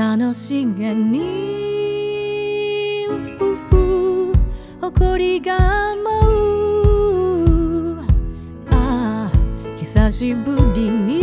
楽しげに誇りが舞う。ああ久しぶりに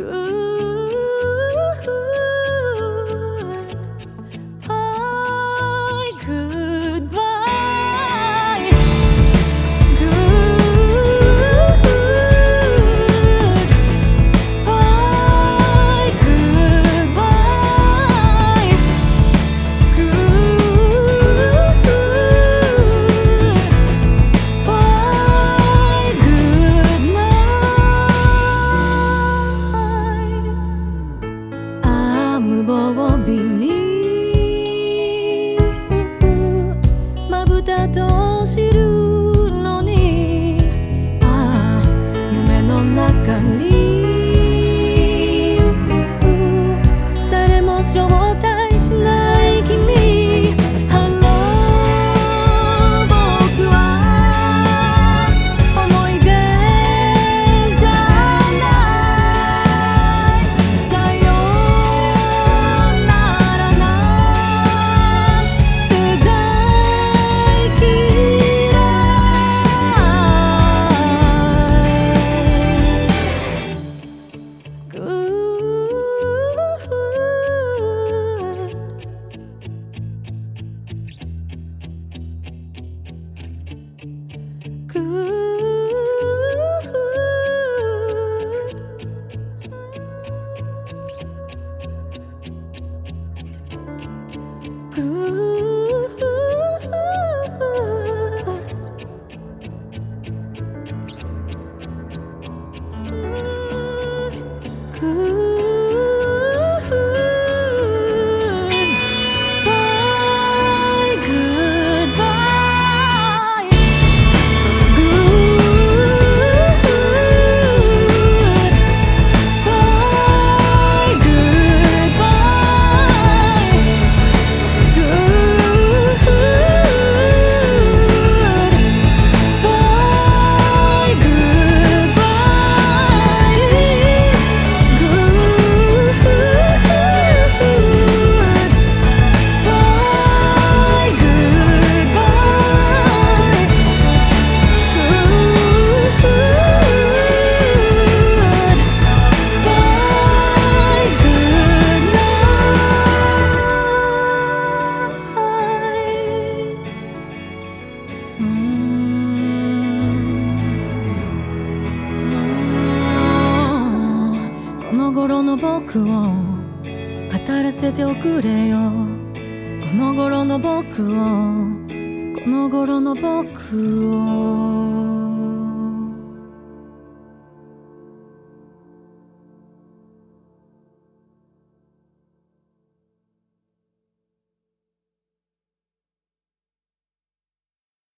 true. 中に Good. Good. この頃の僕を語らせておくれよ。この頃の僕をこの頃の僕を。